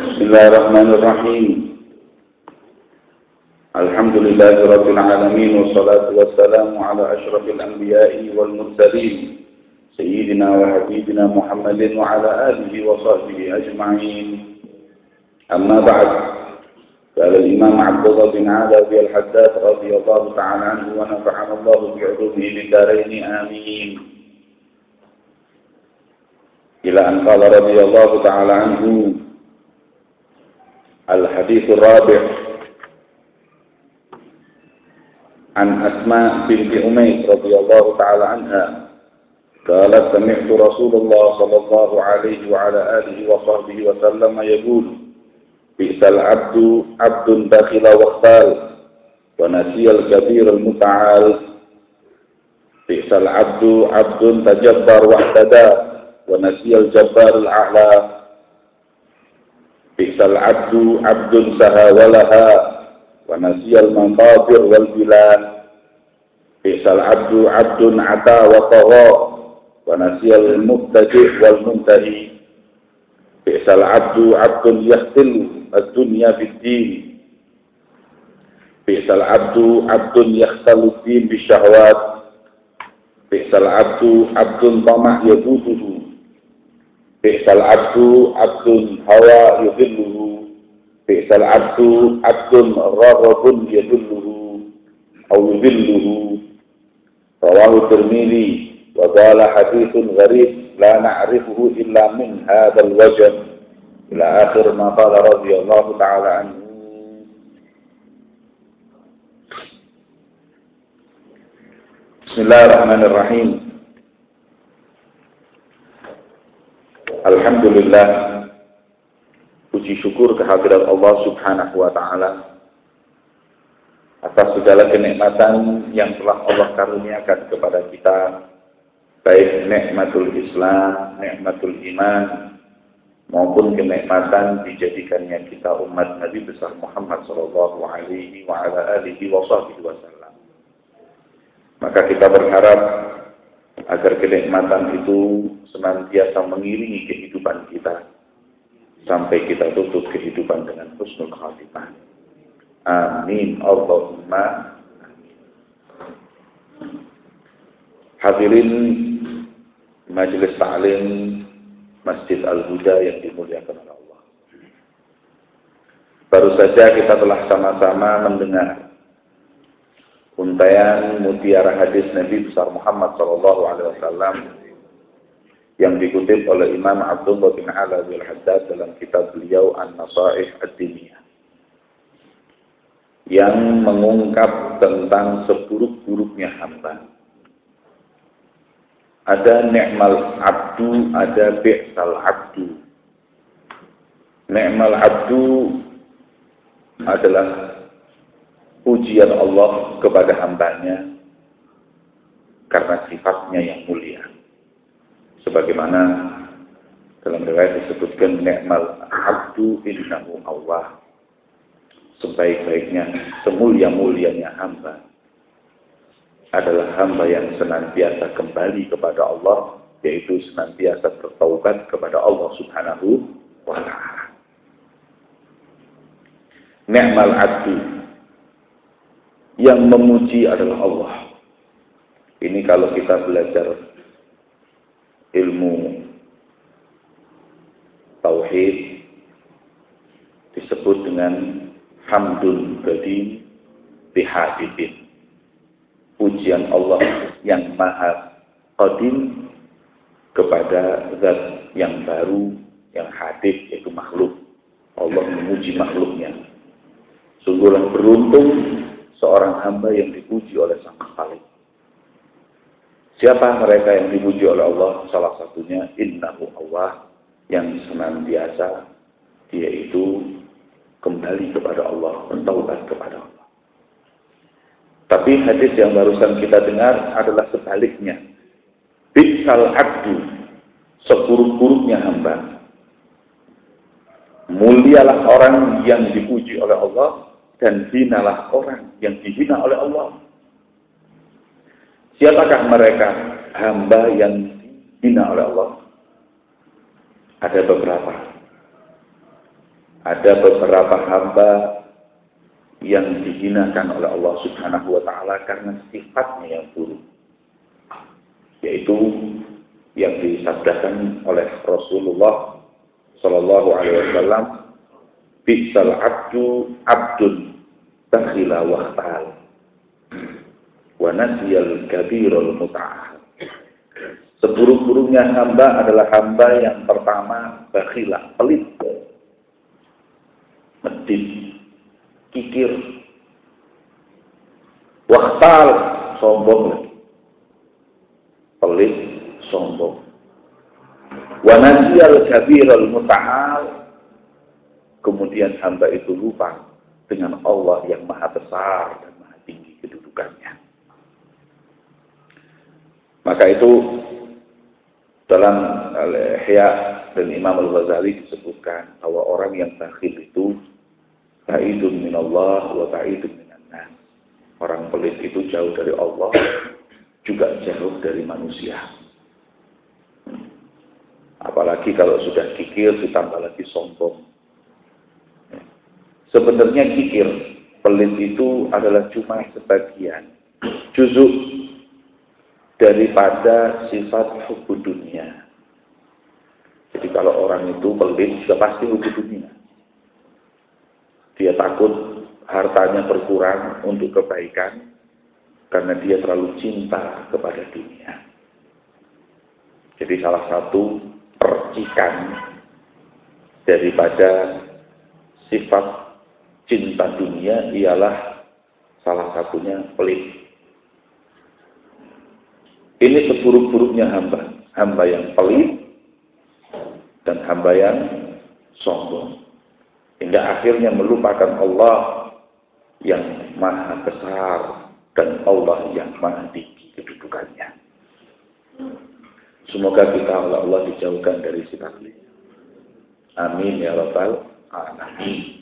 بسم الله الرحمن الرحيم. الحمد لله رب العالمين والصلاة والسلام على أشرف الأنبياء والمرسلين سيدنا وحبيبنا محمد وعلى آله وصحبه أجمعين. أما بعد قال الإمام عبد الله بن عادة الحداد رضي الله تعالى عنه ونفعنا الله بعلومه للدارين آمين. إلى أن قال رضي الله تعالى عنه الحديث الرابع عن أسماء بنت أميس رضي الله تعالى عنها قالت سمعت رسول الله صلى الله عليه وعلى آله وصحبه وسلم يقول بئس العبد عبد بخل واختال ونسي الكبير المتعال بئس العبد عبد تجبر واعتدى ونسي الجبار الأعلى Bisal abdu abdun sahawalaha wa nasiyal maqabir wal bilan. Bisal abdu abdun ata wa qagha wa nasiyal mubtadi wal muntahi. Bisal abdu abdun yahtil ad-dunya bid-din. Bisal abdu abdun yahtalu din bisyahwat. Bisal abdu abdun tamah yabuduhu بئس العبد عبد هوى يذله. بئس العبد عبد راغب يذله أو يذله. رواه الترمذي وقال حديث غريب لا نعرفه إلا من هذا الوجه. إلى آخر ما قال رضي الله تعالى عنه. بسم Alhamdulillah puji syukur kehadirat Allah Subhanahu wa taala atas segala kenikmatan yang telah Allah karuniakan kepada kita baik nikmatul Islam, nikmatul iman maupun kenikmatan dijadikannya kita umat Nabi besar Muhammad sallallahu alaihi wa ala. Maka kita berharap agar kenikmatan itu senantiasa mengiringi kehidupan kita sampai kita tutup kehidupan dengan husnul khatimah. Amin. Allahumma Hadirin majelis ta'lim Masjid Al-Huda yang dimuliakan oleh Allah. Baru saja kita telah sama-sama mendengar untayan mutiara hadis Nabi besar Muhammad sallallahu alaihi wasallam yang dikutip oleh Imam Abdullah bin Ala bin Haddad dalam kitab beliau An-Nasaih Ad-Diniyah yang mengungkap tentang seburuk-buruknya hamba. Ada ni'mal abdu, ada bi'sal abdu. Ni'mal abdu adalah pujian Allah kepada hambanya karena sifatnya yang mulia. Sebagaimana dalam riwayat disebutkan ni'mal abdu innahu Allah. Sebaik-baiknya, semulia-mulianya hamba adalah hamba yang senantiasa kembali kepada Allah, yaitu senantiasa bertaubat kepada Allah Subhanahu wa taala. Ni'mal abdu yang memuji adalah Allah. Ini kalau kita belajar ilmu tauhid disebut dengan hamdun qadim bihadidin. Pujian Allah yang maha qadim kepada zat yang baru yang hadid yaitu makhluk. Allah memuji makhluknya. Sungguhlah beruntung seorang hamba yang dipuji oleh sang khalik. Siapa mereka yang dipuji oleh Allah? Salah satunya innahu Allah yang senantiasa dia itu kembali kepada Allah, bertaubat kepada Allah. Tapi hadis yang barusan kita dengar adalah sebaliknya. Bisal abdu, seburuk-buruknya hamba. Mulialah orang yang dipuji oleh Allah dan hinalah orang yang dihina oleh Allah. Siapakah mereka hamba yang dihina oleh Allah? Ada beberapa. ada beberapa hamba yang dihinakan oleh Allah Subhanahu wa taala karena sifatnya yang buruk. Yaitu yang disabdakan oleh Rasulullah sallallahu alaihi wasallam, "Bisal abdu abdun bakhila wa wa nasiyal kabirul muta'ahad." Seburuk-buruknya hamba adalah hamba yang pertama bakhilah, pelit, medit, kikir, waktal, sombong. Pelit, sombong. Wanasiyal kabirul muta'al, kemudian hamba itu lupa dengan Allah yang maha besar dan maha tinggi kedudukannya. Maka itu dalam Al-Ihya dan Imam Al-Ghazali disebutkan bahwa orang yang bakhil itu ta'idun minallah wa ta'idun minannas. Orang pelit itu jauh dari Allah, juga jauh dari manusia. Apalagi kalau sudah kikir ditambah lagi sombong. Sebenarnya kikir, pelit itu adalah cuma sebagian. Juzuk daripada sifat hukum dunia. Jadi kalau orang itu pelit sudah pasti hukum dunia. Dia takut hartanya berkurang untuk kebaikan karena dia terlalu cinta kepada dunia. Jadi salah satu percikan daripada sifat cinta dunia ialah salah satunya pelit. Ini seburuk-buruknya hamba. Hamba yang pelit dan hamba yang sombong. Hingga akhirnya melupakan Allah yang maha besar dan Allah yang maha tinggi kedudukannya. Semoga kita oleh Allah dijauhkan dari sifat ini. Amin ya rabbal alamin.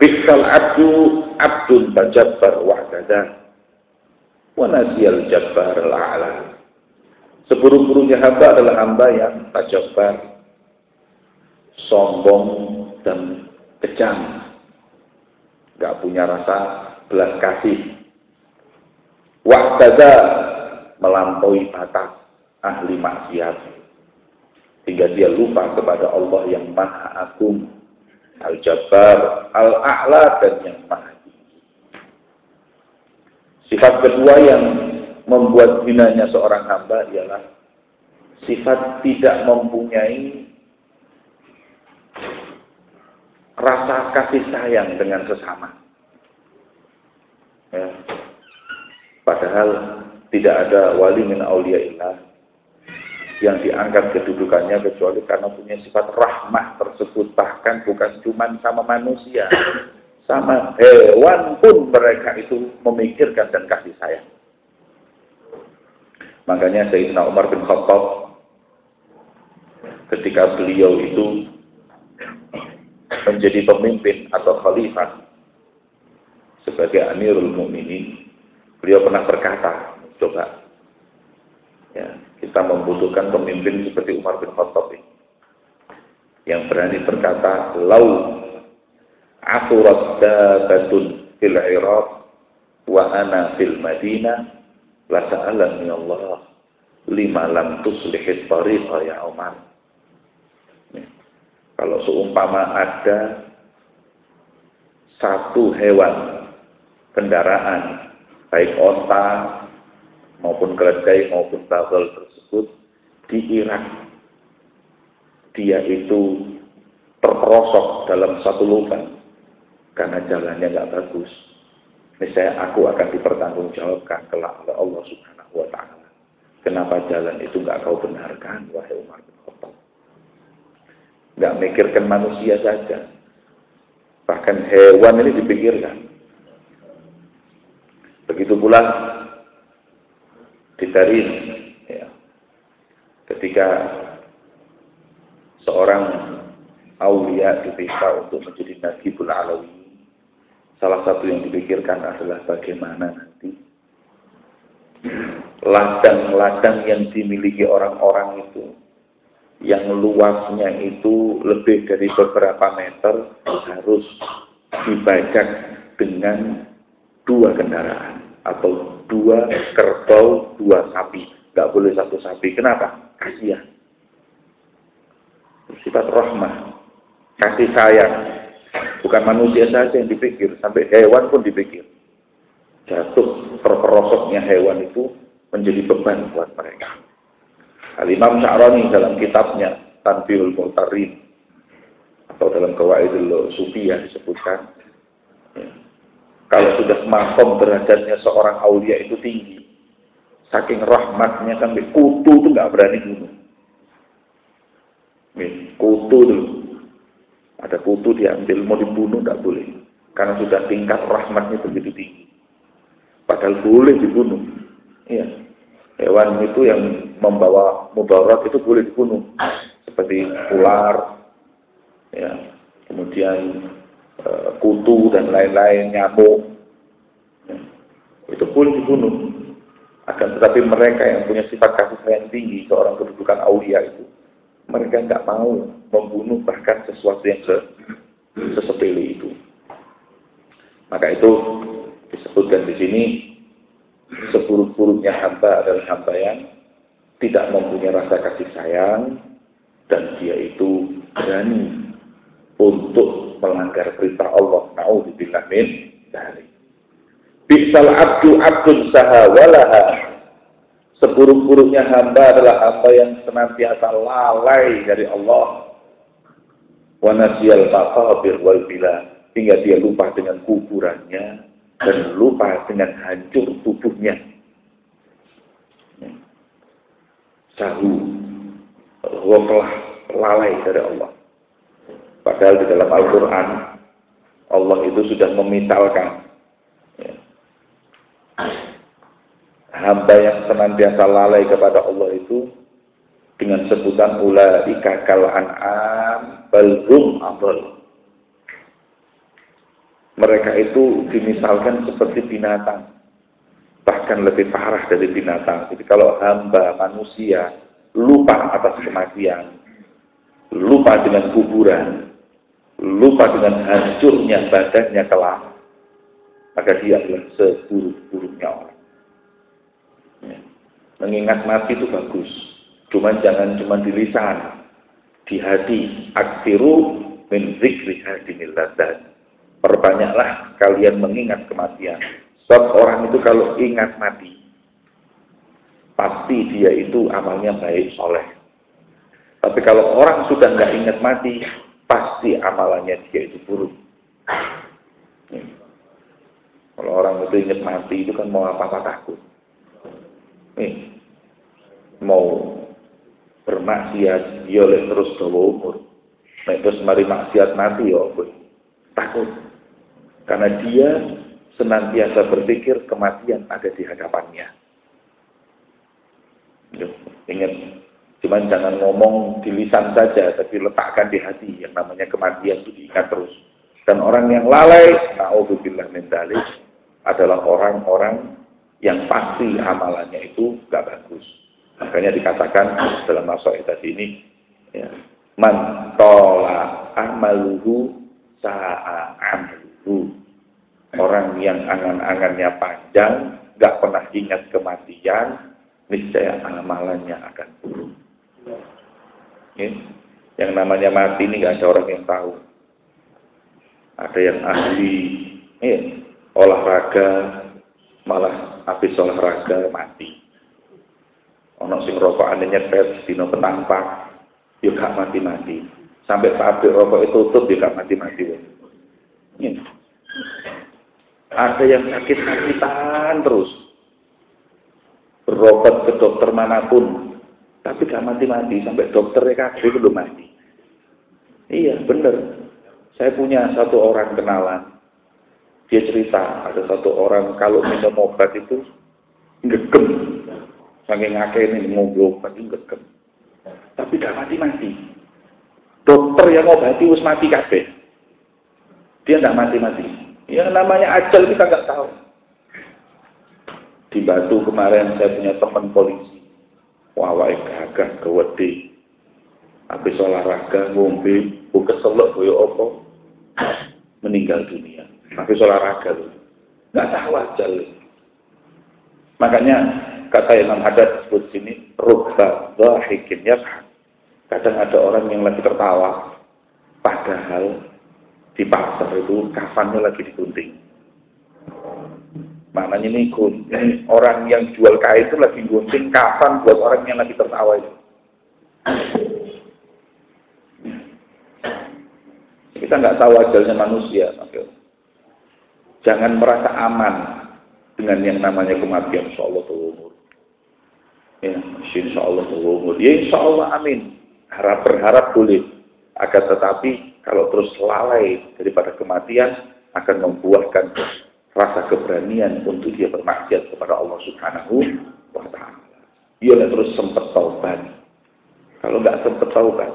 Bisal abdu abdun tajabbar wa'dadah wa nasiyal jabbar al-a'la. Seburuk-buruknya hamba adalah hamba yang tajabbar, sombong dan kejam. Gak punya rasa belas kasih. Wa'tada melampaui batas ahli maksiat. Hingga dia lupa kepada Allah yang maha agung, al-jabbar, al-a'la dan yang maha Sifat kedua yang membuat hinanya seorang hamba ialah sifat tidak mempunyai rasa kasih sayang dengan sesama. Ya. Padahal tidak ada wali min ilah yang diangkat kedudukannya kecuali karena punya sifat rahmah tersebut bahkan bukan cuma sama manusia sama hewan pun mereka itu memikirkan dan kasih sayang. Makanya Sayyidina Umar bin Khattab ketika beliau itu menjadi pemimpin atau khalifah sebagai Amirul Mukminin, beliau pernah berkata, coba ya, kita membutuhkan pemimpin seperti Umar bin Khattab yang berani berkata, "Lau asurat dabatun fil Iraq wa ana fil Madinah la sa'alani Allah lima lam tuslihit tariqa ya Umar. Kalau seumpama ada satu hewan kendaraan baik onta maupun keledai maupun bagel tersebut di Irak dia itu terperosok dalam satu lubang karena jalannya nggak bagus. Misalnya aku akan dipertanggungjawabkan kelak oleh Allah Subhanahu wa taala. Kenapa jalan itu nggak kau benarkan, wahai Umar bin Khattab? Nggak mikirkan manusia saja. Bahkan hewan ini dipikirkan. Begitu pula di Tarim, ya. ketika seorang aulia dipisah untuk menjadi Nabi Alawi Salah satu yang dipikirkan adalah bagaimana nanti ladang-ladang yang dimiliki orang-orang itu yang luasnya itu lebih dari beberapa meter harus dibajak dengan dua kendaraan atau dua kerbau, dua sapi. Nggak boleh satu sapi. Kenapa? Kasihan. Sifat rahmah, kasih sayang. Bukan manusia saja yang dipikir, sampai hewan pun dipikir. Jatuh terperosoknya hewan itu menjadi beban buat mereka. Al-Imam dalam kitabnya Tanbihul Mu'tarin atau dalam Kawaidul Sufiyah disebutkan kalau sudah makom derajatnya seorang aulia itu tinggi saking rahmatnya sampai kutu itu nggak berani bunuh. Kutu dulu ada kutu diambil mau dibunuh nggak boleh. Karena sudah tingkat rahmatnya begitu tinggi. Padahal boleh dibunuh. Iya. Hewan itu yang membawa mudarat itu boleh dibunuh. Seperti ular ya. Kemudian kutu dan lain-lain nyamuk. Ya, itu boleh dibunuh. Akan tetapi mereka yang punya sifat kasih sayang tinggi seorang kedudukan aulia itu mereka nggak mau membunuh bahkan sesuatu yang se sesepele itu. Maka itu disebutkan di sini seburuk-buruknya hamba adalah hamba yang tidak mempunyai rasa kasih sayang dan dia itu berani untuk melanggar perintah Allah. Nauzubillah min dari. Bisal abdu abdun sahawalaha. Seburuk-buruknya hamba adalah hamba yang senantiasa lalai dari Allah. Wa nasiyal maqabir wal bila. Hingga dia lupa dengan kuburannya dan lupa dengan hancur tubuhnya. Bahwa telah lalai dari Allah. Padahal di dalam Al-Quran Allah itu sudah memisalkan ya, hamba yang senantiasa lalai kepada Allah itu dengan sebutan ulaika kal an'am balhum abal mereka itu dimisalkan seperti binatang. Bahkan lebih parah dari binatang. Jadi kalau hamba manusia lupa atas kematian, lupa dengan kuburan, lupa dengan hancurnya badannya kelak, maka dia adalah seburuk-buruknya orang. Ya. Mengingat mati itu bagus, cuman jangan cuma di lisan, di hati. Aksiru min zikri hadinil Perbanyaklah kalian mengingat kematian. Sebab orang itu kalau ingat mati, pasti dia itu amalnya baik, soleh. Tapi kalau orang sudah nggak ingat mati, pasti amalannya dia itu buruk. Kalau orang itu ingat mati itu kan mau apa-apa takut. Nih, mau bermaksiat, dia terus dawa umur. Nah, terus mari maksiat mati ya, takut. Karena dia senantiasa berpikir kematian ada di hadapannya. Ingat, cuman jangan ngomong di lisan saja, tapi letakkan di hati. Yang namanya kematian itu diingat terus. Dan orang yang lalai, na'udzubillah min adalah orang-orang yang pasti amalannya itu gak bagus. Makanya dikatakan dalam masalah tadi ini, ya, man tola amaluhu sa'a amaluhu Orang yang angan-angannya panjang, nggak pernah ingat kematian, niscaya amalannya akan buruk. Ya. Yang namanya mati ini nggak ada orang yang tahu. Ada yang ahli ya, olahraga, malah habis olahraga mati. Ono sing anehnya pet, dino penampak, yuk ya gak mati-mati. Sampai pabrik rokok itu tutup, yuk ya gak mati-mati. Ya. Ada yang sakit-sakitan terus. Berobat ke dokter mana pun. Tapi gak mati-mati. Sampai dokternya kaget belum mati. Iya, benar. Saya punya satu orang kenalan. Dia cerita, ada satu orang kalau minum obat itu ngegem. Saking ini ngobrol obat itu ngegem. Tapi gak mati-mati. Dokter yang ngobati harus mati kabeh. Dia gak mati-mati. Yang namanya ajal kita nggak tahu. Di Batu kemarin saya punya teman polisi. Wawai gagah kewedi. habis olahraga, ngombe, buka selok, boyo opo, meninggal dunia. Habis olahraga loh. Nggak tahu aja. Makanya kata Imam Haddad sebut sini, rubba dhahikin ya Kadang ada orang yang lagi tertawa, padahal di pasar itu kafannya lagi digunting. Maknanya ini, ini orang yang jual kain itu lagi gunting kafan buat orang yang lagi tertawa itu. Kita nggak tahu ajalnya manusia. Jangan merasa aman dengan yang namanya kematian. Insya Allah umur. Ya, insya Allah umur. Ya insya Allah amin. Harap berharap boleh. Agar tetapi kalau terus lalai daripada kematian akan membuahkan rasa keberanian untuk dia bermaksiat kepada Allah Subhanahu wa taala. Ia terus sempat taubat. Kalau nggak sempat taubat,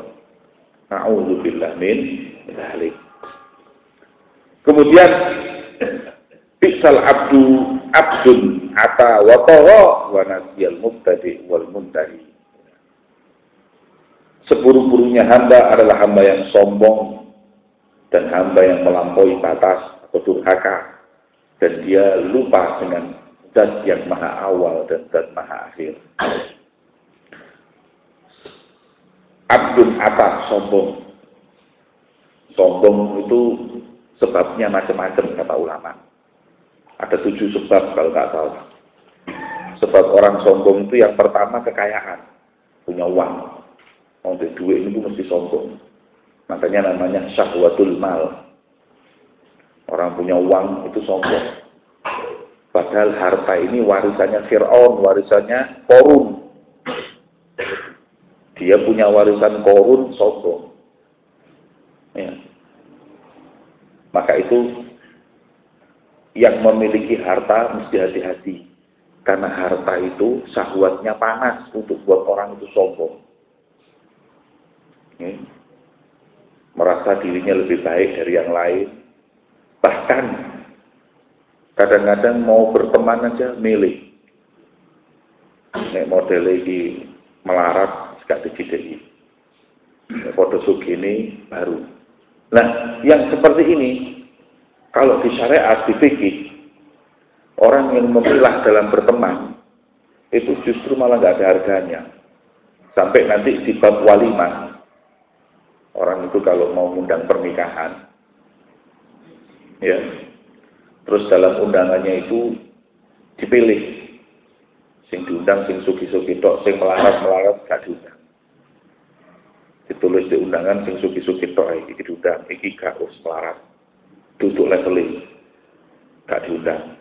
A'udzubillah min dzalik. Kemudian Bisal abdu abdun ata wa tagha wa nasiyal mubtadi wal muntahi. Seburuk-buruknya hamba adalah hamba yang sombong dan hamba yang melampaui batas atau durhaka dan dia lupa dengan zat yang maha awal dan zat maha akhir. Abdun atas sombong. Sombong itu sebabnya macam-macam kata ulama. Ada tujuh sebab kalau nggak tahu. Sebab orang sombong itu yang pertama kekayaan, punya uang. Untuk duit itu mesti sombong. Makanya namanya syahwatul mal. Orang punya uang itu sombong. Padahal harta ini warisannya Fir'aun, warisannya Korun. Dia punya warisan korun sombong. Ya. Maka itu yang memiliki harta mesti hati-hati. Karena harta itu sahwatnya panas untuk buat orang itu sombong. Ya. Merasa dirinya lebih baik dari yang lain. Bahkan kadang-kadang mau berteman aja milih. Nek model ini melarat gak dicideki. Foto ini baru. Nah, yang seperti ini, kalau di syariat, di orang yang memilah dalam berteman, itu justru malah nggak ada harganya. Sampai nanti di bab walimah, orang itu kalau mau undang pernikahan, ya, terus dalam undangannya itu dipilih, sing diundang, sing suki-suki tok, sing melarat-melarat gak diundang. Ditulis di undangan sing suki-suki tok iki diundang iki gak us pelarat duduk leveling gak diundang.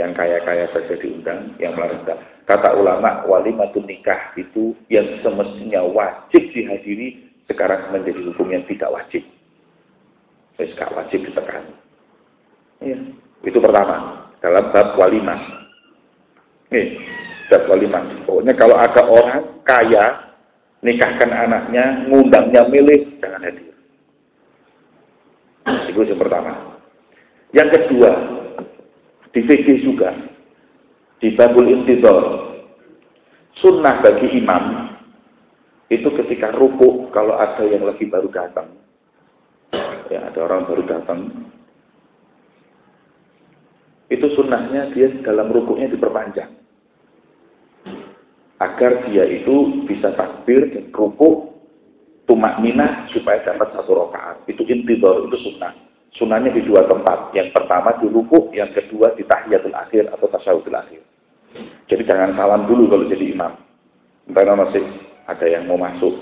Yang kaya-kaya saja diundang yang melarat enggak kata ulama walimatun nikah itu yang semestinya wajib dihadiri sekarang menjadi hukum yang tidak wajib. Wis gak wajib ditekan ya. itu pertama dalam bab walimah nih bab walimah pokoknya kalau ada orang kaya nikahkan anaknya, ngundangnya milih, jangan hadir. Itu yang pertama. Yang kedua, di fikih juga, di babul intidor, sunnah bagi imam, itu ketika ruku, kalau ada yang lagi baru datang, ya ada orang baru datang, sunnahnya dia dalam rukuknya diperpanjang agar dia itu bisa takbir dan rukuk tumak minah supaya dapat satu rakaat. Itu intidor, itu sunnah. Sunnahnya di dua tempat. Yang pertama di rukuk, yang kedua di tahiyatul akhir atau tasyahudul akhir. Jadi jangan salam dulu kalau jadi imam. Karena masih ada yang mau masuk.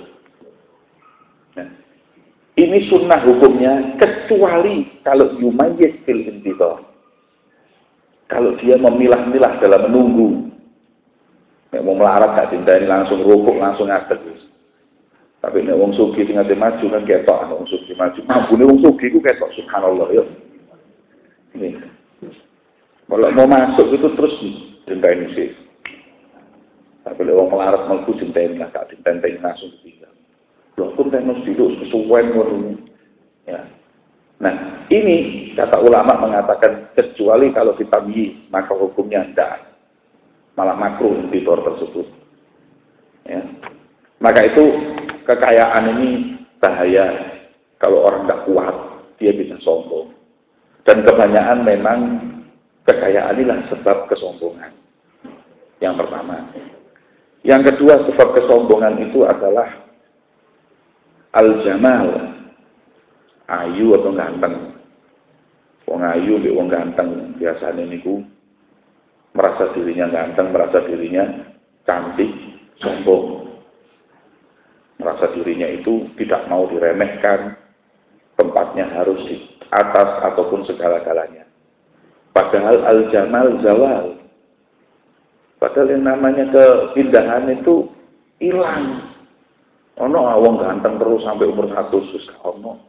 Nah, ini sunnah hukumnya kecuali kalau yumayyis fil intidor. Kalau dia memilah-milah dalam menunggu Nek mau melarat gak ini langsung rukuk langsung ngadeg. Tapi nek wong sugi sing maju kan ketok nek wong sugi maju. Mabune wong sugi ku ketok subhanallah ya. Ini. Kalau mau masuk itu terus dinteni sih. Tapi lek wong melarat mlebu dinteni lah gak dinteni langsung tinggal. Lho pun tenos dulu ngono. Ya. Nah, ini kata ulama mengatakan kecuali kalau kita bi maka hukumnya tidak malah makruh editor tersebut. Ya. Maka itu kekayaan ini bahaya. Kalau orang tidak kuat, dia bisa sombong. Dan kebanyakan memang kekayaan inilah sebab kesombongan. Yang pertama. Yang kedua sebab kesombongan itu adalah al-jamal. Ayu atau ganteng. Wong ayu mbek wong ganteng biasanya niku merasa dirinya ganteng, merasa dirinya cantik, sombong. Merasa dirinya itu tidak mau diremehkan, tempatnya harus di atas ataupun segala-galanya. Padahal al-jamal zawal. Padahal yang namanya keindahan itu hilang. Ono awang ganteng terus sampai umur satu sus ono.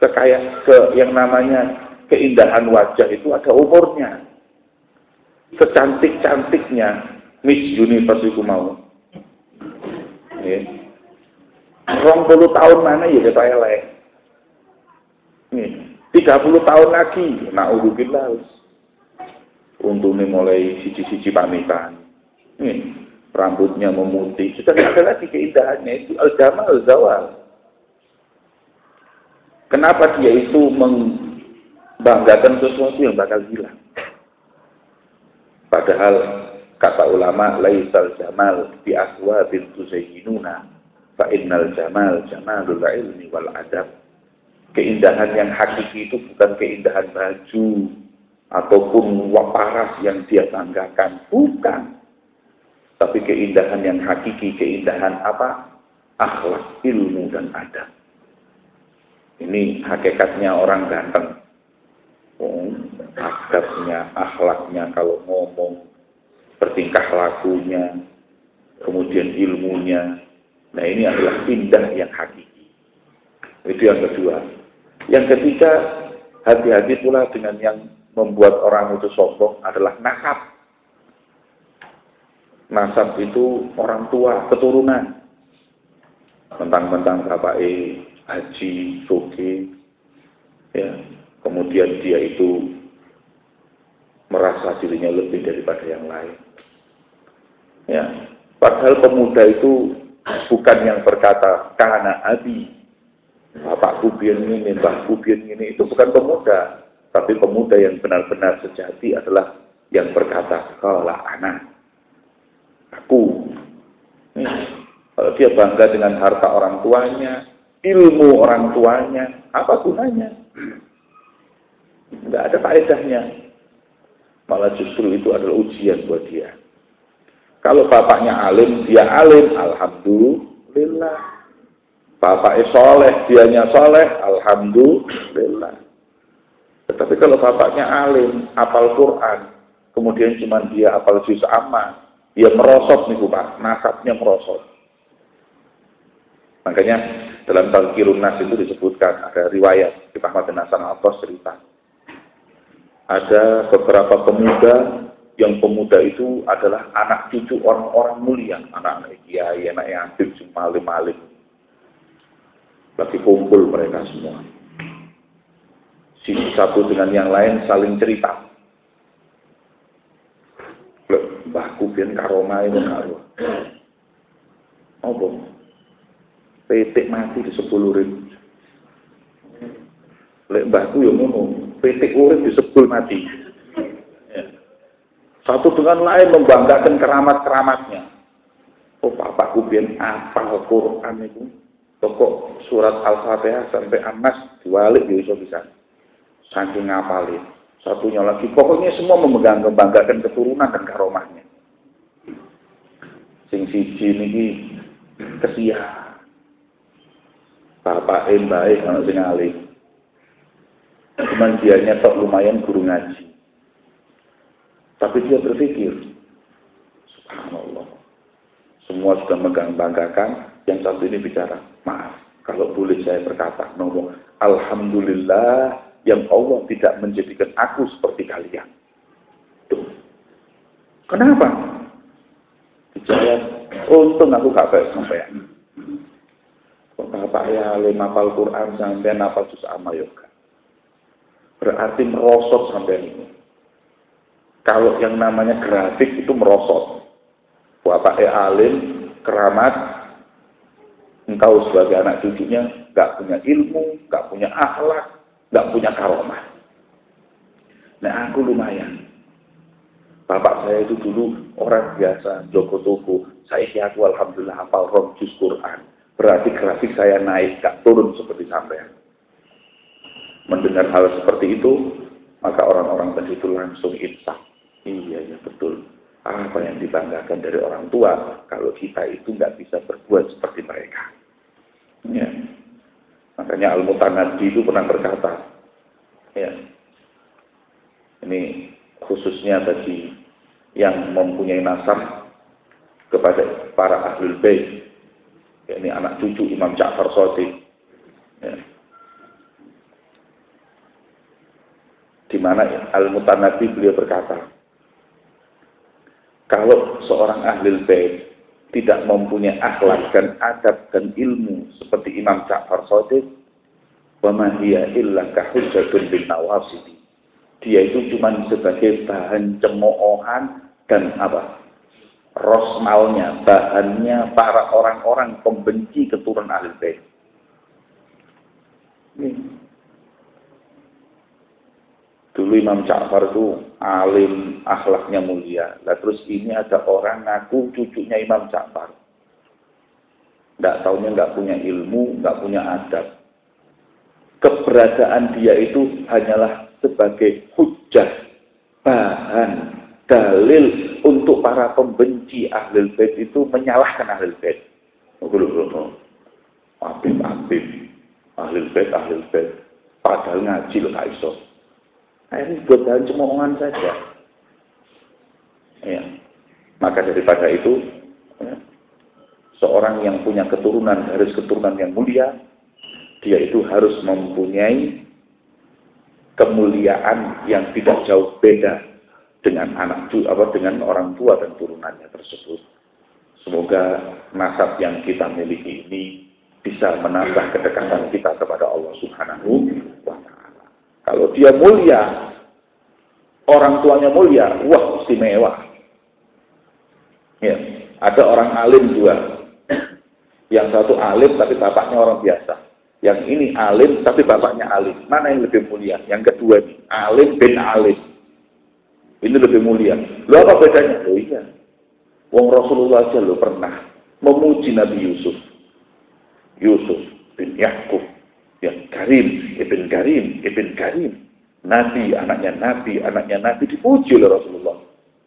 Kekaya ke yang namanya keindahan wajah itu ada umurnya. Secantik-cantiknya Miss Universe itu mau. Ya. Rong puluh tahun mana ya kita elek. Nih, 30 tahun lagi, na'udzubillah. Untungnya mulai siji-siji pamitan. Nih, rambutnya memutih. Sudah tidak ada lagi keindahannya itu al-jamal al-zawal. Kenapa dia itu membanggakan sesuatu yang bakal hilang? Padahal kata ulama laisal jamal bi aswabin tuzayyinuna fa innal jamal jamalul ilmi wal adab. Keindahan yang hakiki itu bukan keindahan baju ataupun waparas yang dia banggakan, bukan tapi keindahan yang hakiki, keindahan apa? Akhlak, ilmu, dan adab. Ini hakikatnya orang ganteng. Oh, akhlaknya, kalau ngomong, bertingkah lakunya, kemudian ilmunya. Nah ini adalah indah yang hakiki. Itu yang kedua. Yang ketiga, hati-hati pula dengan yang membuat orang itu sombong adalah nasab. Nasab itu orang tua, keturunan. Mentang-mentang bapak E, haji, soge, ya. Kemudian dia itu merasa dirinya lebih daripada yang lain. Ya, padahal pemuda itu bukan yang berkata karena abi, bapakku biar ini, mbahku biar ini, itu bukan pemuda. Tapi pemuda yang benar-benar sejati adalah yang berkata, kalau anak aku. Kalau dia bangga dengan harta orang tuanya, ilmu orang tuanya, apa gunanya? Tidak ada faedahnya. Malah justru itu adalah ujian buat dia. Kalau bapaknya alim, dia alim, alhamdulillah. Bapaknya soleh, dianya soleh, alhamdulillah. Tetapi kalau bapaknya alim, apal Quran, kemudian cuma dia apal juz amma, Ya merosot nih Pak, nasabnya merosot. Makanya dalam Talqirun Nas itu disebutkan ada riwayat di Ahmad bin Hasan Atos cerita. Ada beberapa pemuda yang pemuda itu adalah anak cucu orang-orang mulia, anak-anak kiai, anak yang aktif, malim-malim. Lagi kumpul mereka semua. Sisi satu dengan yang lain saling cerita. mbahku biyen karomah itu karo. Apa? Petik mati di sepuluh ribu. Lek mbahku yang ngono, petik urip di sepuluh mati. Ya. Satu dengan lain membanggakan keramat-keramatnya. Oh, bapakku biyen apal Quran itu. Toko surat Al-Fatihah sampai Anas diwalik di iso bisa. Saking ngapalin. Satunya lagi, pokoknya semua memegang membanggakan keturunan dan karomahnya. Sing siji niki kesia. Bapak baik ana sing alim. Cuman dia nyetok lumayan guru ngaji. Tapi dia berpikir, subhanallah. Semua sudah megang banggakan, yang satu ini bicara, maaf, kalau boleh saya berkata, ngomong, Alhamdulillah yang Allah tidak menjadikan aku seperti kalian. Tuh. Kenapa? Dijawab, untung aku gak sampean. Bapak ya lima hafal Quran sampai nafal juz amal yoga. Berarti merosot sampai ini. Kalau yang namanya grafik itu merosot. Bapak ya alim, keramat, Engkau sebagai anak cucunya nggak punya ilmu, nggak punya akhlak, nggak punya karomah. Nah aku lumayan. Bapak saya itu dulu orang biasa, Joko Toko. Saya aku alhamdulillah hafal rom juz Quran. Berarti grafik saya naik, gak turun seperti sampean. Mendengar hal seperti itu, maka orang-orang tadi itu langsung insaf. Iya, ya betul. Apa yang dibanggakan dari orang tua, kalau kita itu nggak bisa berbuat seperti mereka. Ya. Makanya Al-Mutanadi itu pernah berkata, ya, ini khususnya bagi yang mempunyai nasab kepada para ahli bait ini anak cucu Imam Ja'far Shadiq ya. di mana Al-Mutanadi beliau berkata kalau seorang ahli bait tidak mempunyai akhlak dan adab dan ilmu seperti Imam Ja'far Shadiq wa ma hiya illa bin nawasidi. Dia itu cuma sebagai bahan cemoohan dan apa rosmalnya, bahannya para orang-orang pembenci keturunan ahli. Dulu Imam Ja'far itu alim, akhlaknya mulia. Lah terus ini ada orang ngaku cucunya Imam Ja'far. Tidak tahunya nggak punya ilmu, nggak punya adab. Keberadaan dia itu hanyalah sebagai hujah, bahan, dalil untuk para pembenci ahli bait itu menyalahkan ahli bait. Abim, abim, ahli bait, ahli bait. Padahal ngaji loh gak iso. Ini buat bahan cemoohan saja. Ya. Maka daripada itu, ya, seorang yang punya keturunan, harus keturunan yang mulia, dia itu harus mempunyai kemuliaan yang tidak jauh beda dengan anak apa dengan orang tua dan turunannya tersebut. Semoga nasab yang kita miliki ini bisa menambah kedekatan kita kepada Allah Subhanahu wa taala. Kalau dia mulia, orang tuanya mulia, wah istimewa. Ya, ada orang alim dua. Yang satu alim tapi bapaknya orang biasa. Yang ini alim tapi bapaknya alim. Mana yang lebih mulia? Yang kedua ini, alim bin alim. Ini lebih mulia. Lu apa bedanya? Oh iya. Wong Rasulullah aja lo pernah memuji Nabi Yusuf. Yusuf bin Yakub. Ya, Karim, Ibn Karim, Ibn Karim. Nabi, anaknya Nabi, anaknya Nabi dipuji oleh Rasulullah.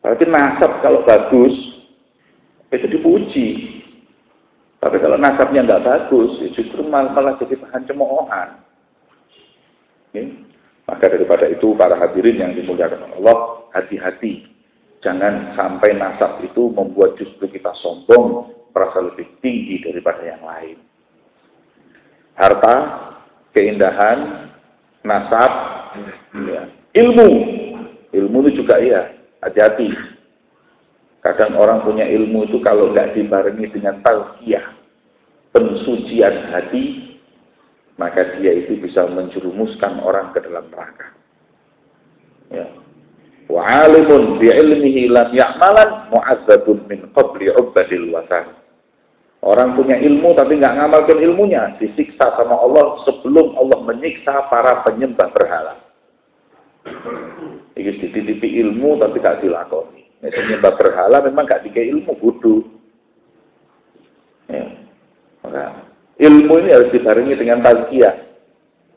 Berarti nasab kalau bagus, itu dipuji. Tapi kalau nasabnya nggak bagus, ya justru malah, malah jadi bahan cemoohan. Maka daripada itu para hadirin yang dimuliakan Allah, hati-hati. Jangan sampai nasab itu membuat justru kita sombong, merasa lebih tinggi daripada yang lain. Harta, keindahan, nasab, ya. ilmu. Ilmu itu juga iya, hati-hati. Kadang orang punya ilmu itu kalau nggak dibarengi dengan tauhiyah, pensucian hati, maka dia itu bisa menjerumuskan orang ke dalam neraka. Ya. Wa alimun bi ilmihi lam ya'malan mu'azzabun min qabli ubadil watan. Orang punya ilmu tapi nggak ngamalkan ilmunya, disiksa sama Allah sebelum Allah menyiksa para penyembah berhala. Ini dititipi ilmu tapi gak dilakoni. Menyembah berhala memang gak dikei ilmu bodoh. Ya. Ilmu ini harus dibarengi dengan tazkiyah.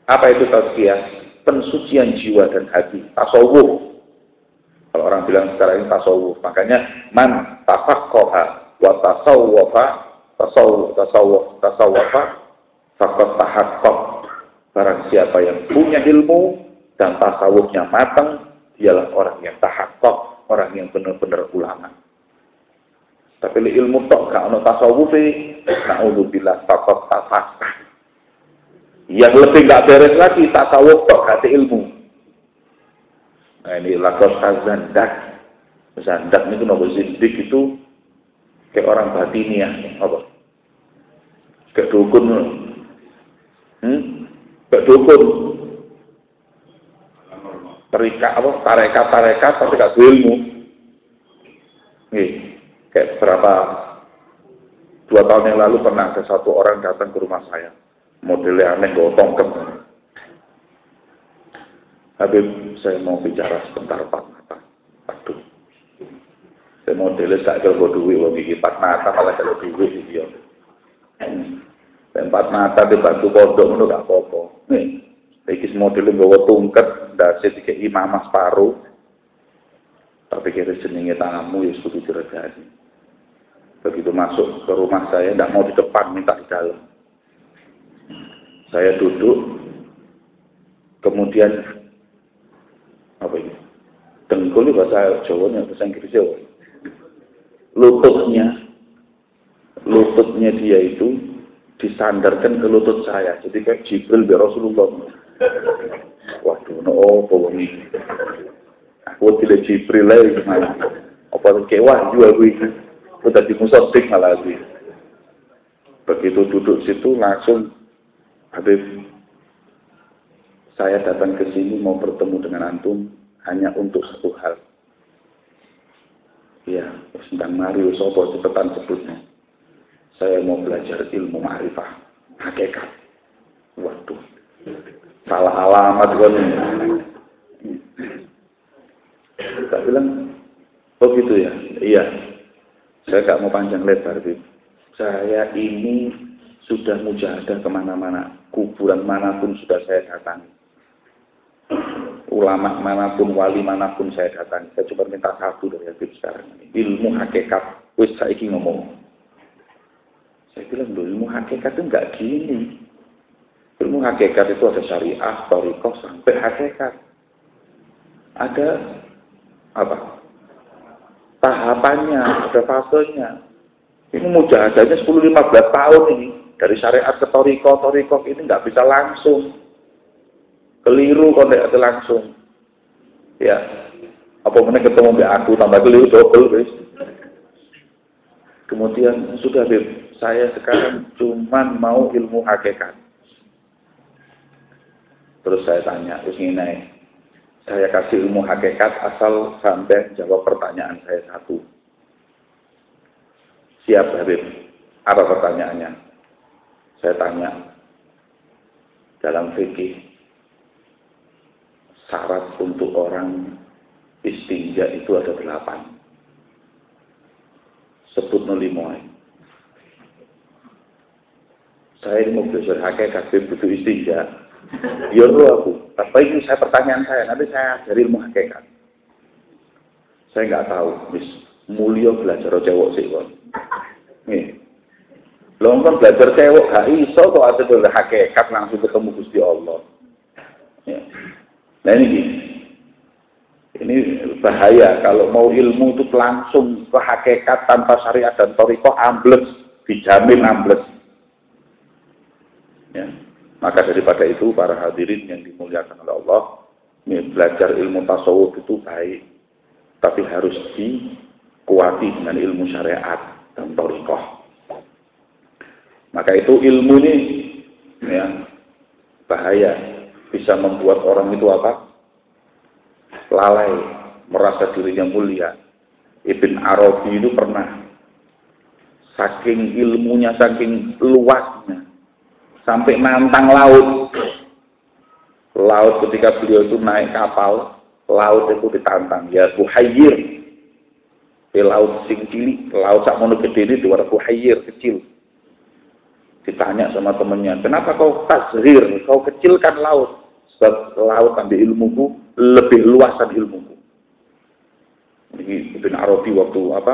Apa itu tazkiyah? Pensucian jiwa dan hati. Tasawuf. Kalau orang bilang sekarang ini tasawuf. Makanya man tafakkoha wa tasawwafa tasawuf tasawuf tasawwafa fakot tahakkok. Barang siapa yang punya ilmu dan tasawufnya matang, dialah orang yang tahakkok orang yang benar-benar ulama. Tapi ilmu tok gak ono tasawufi, naudzubillah takut tafakah. Yang lebih gak beres lagi tasawuf tok gak ilmu. Nah ini lakos zandak. Zandak itu nopo zindik itu kayak orang batiniah, apa? Kayak dukun. Hmm? Kayak dukun terikat apa tarekat-tarekat tapi gak ilmu. Nih, kayak berapa 20 dua tahun yang lalu pernah ada satu orang datang ke rumah saya. Modelnya aneh, bawa tongkat. Habib, saya mau bicara sebentar Pak Mata. Aduh. Saya modelnya gak kalau duit, wong iki Pak Mata malah kalau duit ya. Empat mata dibantu kodok itu gak apa-apa. Nih, iki modelnya bawa tungket, dasi tiga imamah separuh. Tapi kira jenenge tanganmu ya sudah diregani. Begitu masuk ke rumah saya, tidak mau di depan, minta di dalam. Saya duduk, kemudian apa ini? Dengkul bahasa Jawa, bahasa Inggrisnya. Lututnya, lututnya dia itu disandarkan ke lutut saya. Jadi kayak Jibril bi Rasulullah. Waduh, no apa iki? Aku tidak Jibril lagi malah. Apa kayak wahyu aku iki. Aku tadi musotik malah aku. Begitu duduk situ langsung Habib saya datang ke sini mau bertemu dengan antum hanya untuk satu hal. Ya, tentang Mario Sopo cepetan sebutnya. Saya mau belajar ilmu ma'rifah, hakikat. Waduh, salah alamat kan. Tak bilang, oh gitu ya? Iya, saya gak mau panjang lebar, Bib. Saya ini sudah mujahadah ke mana-mana, kuburan mana pun sudah saya datangi. Ulama mana pun, wali mana pun saya datangi. Saya cuma minta satu dari Habib sekarang ini. Ilmu hakikat. Wis saiki ngomong. Saya bilang, ilmu hakikat itu enggak gini. Ilmu hakikat itu ada syariah, torikoh, sampai hakikat. Ada apa? Tahapannya, ada fasenya. Ini mujahadahnya 10-15 tahun ini. Dari syariat ke torikoh, torikoh ini enggak bisa langsung. Keliru tidak ada langsung. Ya, apa mana ketemu mbak aku tambah keliru double guys. Kemudian sudah saya sekarang cuma mau ilmu hakikat. Terus saya tanya, terus ini, saya kasih ilmu hakikat asal sampai jawab pertanyaan saya satu. Siap Habib, apa pertanyaannya? Saya tanya, dalam fikih, syarat untuk orang istinja itu ada delapan. Sebut nolimoy saya ini mau belajar hakikat butuh istinja. Ya aku. Tapi ini saya pertanyaan saya, nanti saya dari ilmu hakikat. Saya nggak tahu, mis mulia belajar cewek sih. Nih. Lo kan belajar cewek gak iso kok ada hakikat langsung ketemu Gusti Allah. Ya. Nah ini gini. Ini bahaya kalau mau ilmu itu langsung ke hakikat tanpa syariat dan toriko ambles, dijamin ambles. Ya. Maka daripada itu para hadirin yang dimuliakan oleh Allah, belajar ilmu tasawuf itu baik, tapi harus dikuati dengan ilmu syariat dan torikoh. Maka itu ilmu ini ya, bahaya, bisa membuat orang itu apa? Lalai, merasa dirinya mulia. Ibn Arabi itu pernah saking ilmunya, saking luasnya, sampai nantang laut. Laut ketika beliau itu naik kapal, laut itu ditantang. Ya buhayir. Di laut sing cilik, laut sak mono gede ini di buhayir kecil. Ditanya sama temennya, kenapa kau tazhir, kau kecilkan laut? Sebab laut ambil ilmuku lebih luasan ilmuku. Ini Ibn Arabi waktu apa?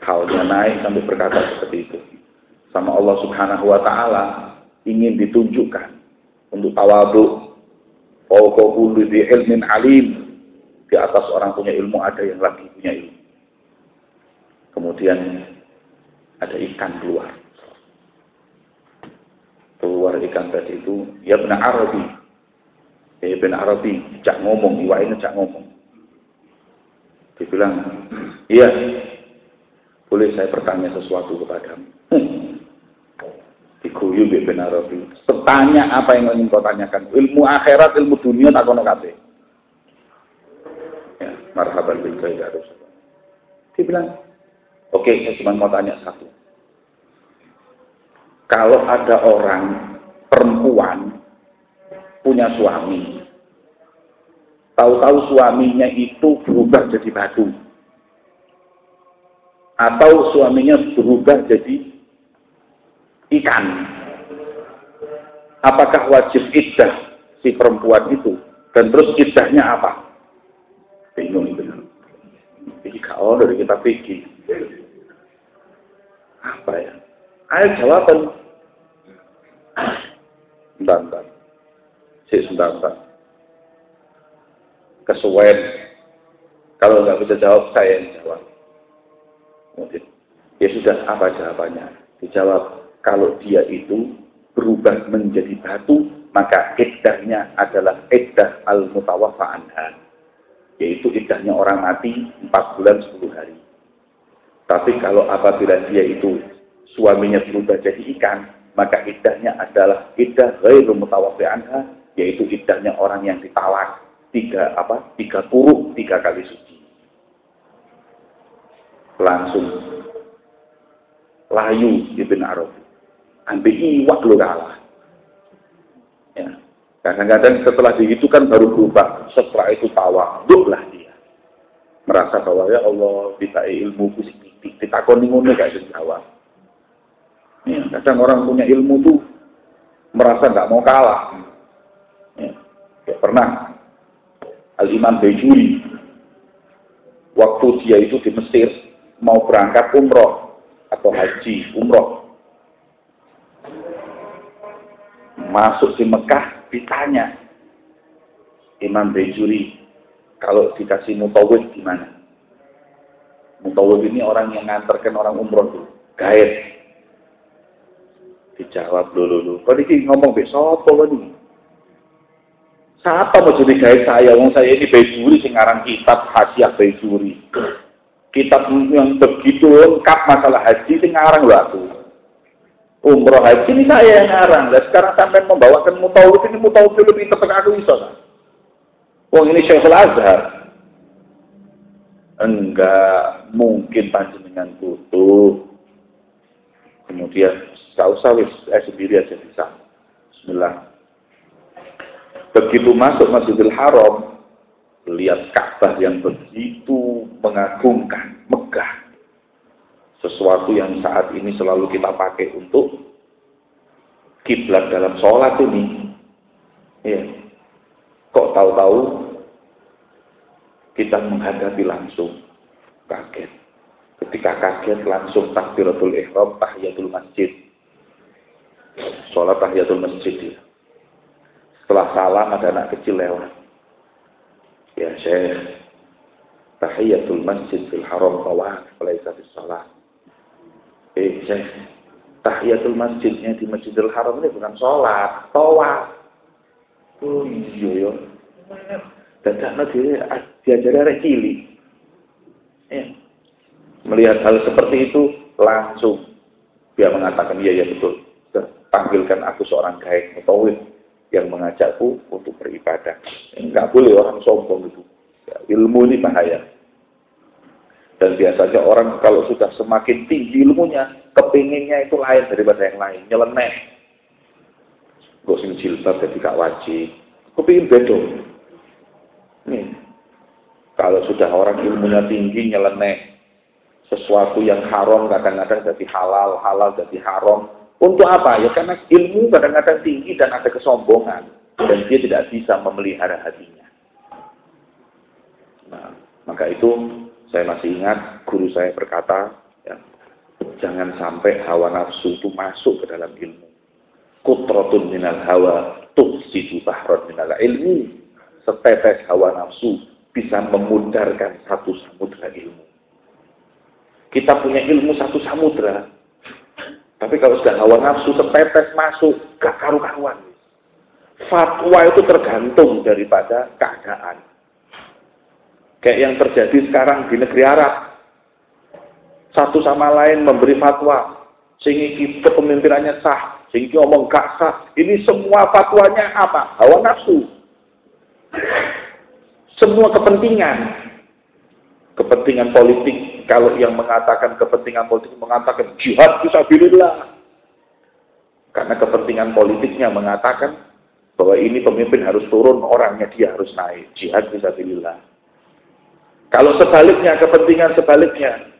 Halnya naik sampai berkata seperti itu sama Allah Subhanahu wa taala ingin ditunjukkan untuk tawadu fauqa kulli di ilmin alim di atas orang punya ilmu ada yang lagi punya ilmu kemudian ada ikan keluar keluar ikan tadi itu ya benar Arabi ya benar Arabi cak ngomong iwa ini cak ngomong dia bilang iya boleh saya bertanya sesuatu kepadamu hmm diguyu Mbak Ben Arabi. Tanya apa yang ingin kau tanyakan. Ilmu akhirat, ilmu dunia tak kono kabeh. Ya, marhaban bil harus. Dia bilang, oke, okay, saya cuma mau tanya satu. Kalau ada orang perempuan punya suami, tahu-tahu suaminya itu berubah jadi batu, atau suaminya berubah jadi ikan, apakah wajib iddah si perempuan itu? Dan terus iddahnya apa? Bingung itu. Ini kau dari kita pikir. Apa ya? Ayo jawaban. Bentar, bentar. Si bentar. Kesuwen. Kalau nggak bisa jawab, saya yang jawab. Ya sudah, apa jawabannya? Dijawab, kalau dia itu berubah menjadi batu, maka iddahnya adalah iddah al-mutawaffa anha. Yaitu iddahnya orang mati 4 bulan 10 hari. Tapi kalau apabila dia itu suaminya berubah jadi ikan, maka iddahnya adalah iddah ghairu mutawaffi anha, yaitu iddahnya orang yang ditalak tiga apa? Tiga kuruk, tiga kali suci. Langsung layu Ibn Arabi. Ambil iwak lu kalah. Ya. Kadang-kadang setelah itu kan baru berubah. Setelah itu tawaduk dia. Merasa bahwa ya Allah, kita ilmu kita ngono gak jawab. Ya, kadang orang punya ilmu tuh merasa nggak mau kalah. Ya, ya pernah Al-Imam Bejuri waktu dia itu di Mesir mau berangkat umroh atau haji umroh masuk di Mekah ditanya Imam Bejuri kalau dikasih mutawid gimana? Mutawid ini orang yang nganterkan orang umroh tuh, gaet Dijawab dulu dulu. Kau ini ngomong besok apa ini? Siapa mau jadi gaya saya? Wong saya ini bejuri sing ngarang kitab hasiah bejuri. Kitab yang begitu lengkap masalah haji sing ngarang aku. Umroh haji ini saya yang ngarang. Dan sekarang sampai membawakan mutawif ini mutawif lebih tepat aku iso? Wong ini Syekhul Azhar. Enggak mungkin panjenengan tutup. Kemudian Gak usah wis, eh sendiri aja bisa. Bismillah. Begitu masuk Masjidil Haram, lihat Ka'bah yang begitu mengagumkan, megah. Sesuatu yang saat ini selalu kita pakai untuk kiblat dalam sholat ini. Ya. Kok tahu-tahu kita menghadapi langsung kaget. Ketika kaget langsung takbiratul ihram, tahiyatul masjid sholat tahiyatul masjid dia. Setelah salam ada anak kecil lewat. Ya Syekh, tahiyatul masjid fil haram tawaf, laisa fis salat. Eh Syekh, tahiyatul masjidnya di Masjidil Haram ini bukan sholat, tawaf. Oh iya ya. Dadakno dhewe diajari arek cilik. Ya. Melihat hal seperti itu langsung dia mengatakan iya ya betul panggilkan aku seorang gaib mutawif yang mengajakku untuk beribadah. Enggak boleh orang sombong itu. Ya, ilmu ini bahaya. Dan biasanya orang kalau sudah semakin tinggi ilmunya, kepinginnya itu lain daripada yang lain, nyeleneh. Gue sing jilbab jadi gak wajib. Kepingin bedo. Nih, kalau sudah orang ilmunya tinggi, nyeleneh. Sesuatu yang haram kadang-kadang jadi halal, halal jadi haram untuk apa? Ya karena ilmu kadang-kadang tinggi dan ada kesombongan. Dan dia tidak bisa memelihara hatinya. Nah, maka itu saya masih ingat guru saya berkata, ya, jangan sampai hawa nafsu itu masuk ke dalam ilmu. Kutratun minal hawa tufsidu bahron minal ilmi. Setetes hawa nafsu bisa memudarkan satu samudra ilmu. Kita punya ilmu satu samudra, tapi kalau sudah hawa nafsu setetes masuk, gak karu-karuan. Fatwa itu tergantung daripada keadaan. Kayak yang terjadi sekarang di negeri Arab. Satu sama lain memberi fatwa. Sehingga kepemimpinannya sah. Sehingga omong gak sah. Ini semua fatwanya apa? Hawa nafsu. Semua kepentingan. Kepentingan politik kalau yang mengatakan kepentingan politik mengatakan jihad fisabilillah. Karena kepentingan politiknya mengatakan bahwa ini pemimpin harus turun, orangnya dia harus naik. Jihad fisabilillah. Kalau sebaliknya, kepentingan sebaliknya,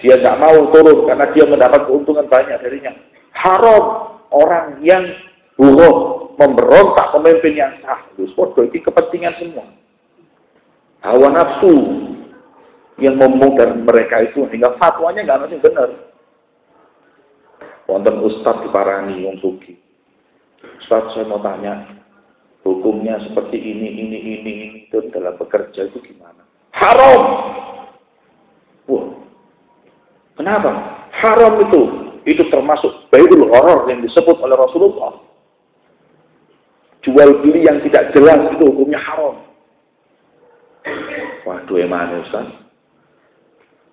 dia nggak mau turun karena dia mendapat keuntungan banyak darinya. Haram orang yang buruk memberontak pemimpin yang sah. Itu kepentingan semua. Hawa nafsu yang memudar mereka itu hingga fatwanya nggak nanti benar. Wonten Ustadz diparani wong suki. Ustadz saya mau tanya, hukumnya seperti ini, ini, ini, ini, itu dalam bekerja itu gimana? Haram. Wah, kenapa? Haram itu, itu termasuk baikul horor yang disebut oleh Rasulullah. Jual beli yang tidak jelas itu hukumnya haram. Waduh emang Ustaz.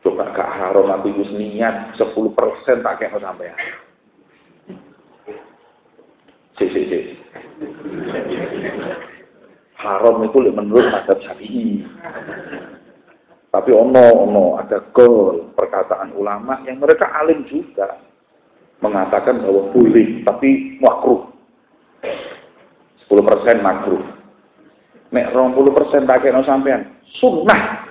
Coba gak haram aku itu niat 10% tak kayak sampai. Si, si, si. Haram itu menurut madhab syafi'i. Tapi ono ono ada gol perkataan ulama yang mereka alim juga mengatakan bahwa boleh tapi makruh. 10% makruh. Nek 20% tak kena sampean sunnah.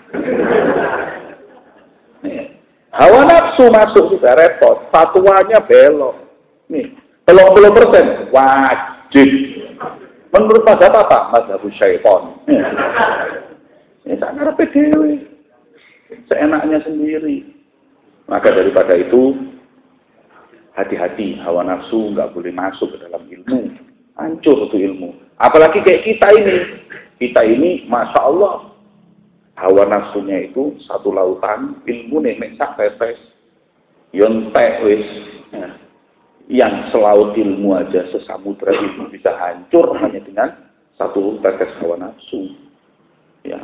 Hawa nafsu masuk sudah repot, fatwanya belok. Nih, telung puluh persen wajib. Menurut mazhab apa? Mazhab syaitan. Ini tak ngarepe dewe. Seenaknya sendiri. Maka daripada itu, hati-hati hawa nafsu nggak boleh masuk ke dalam ilmu. Hancur itu ilmu. Apalagi kayak kita ini. Kita ini, Masya Allah, hawa nafsunya itu satu lautan, ilmu nih sak tetes. Yontek wis. Ya. Yang selaut ilmu aja sesamudra ilmu bisa hancur hanya dengan satu tetes hawa nafsu. Ya.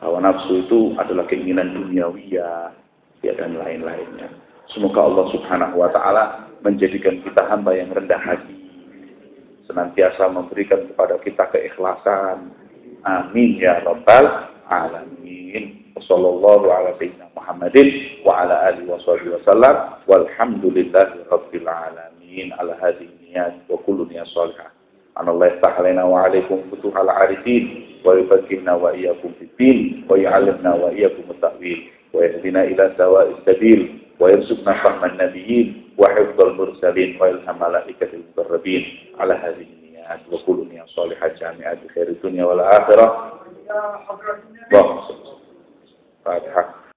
Hawa nafsu itu adalah keinginan duniawi ya, ya dan lain-lainnya. Semoga Allah Subhanahu wa taala menjadikan kita hamba yang rendah hati. Senantiasa memberikan kepada kita keikhlasan, Amin ya rabbal alamin. Wassallallahu ala sayyidina Muhammadin wa ala alihi wa sahbihi wasallam walhamdulillahi rabbil alamin ala hadhihi niyat wa kullu niyat salihah. Allah yaftah alaina wa alaikum futuhal arifin wa yufaqihna wa iyyakum fid din wa ya'allimna wa iyyakum at-ta'wil wa yahdina ila sawa'is sabil wa yarzuqna fahman nabiyyin wa hifdzal mursalin wa ilham malaikatil muqarrabin ala hadhihi الجامعات وكل نية صالحة جامعات بخير الدنيا والآخرة اللهم فاتحة.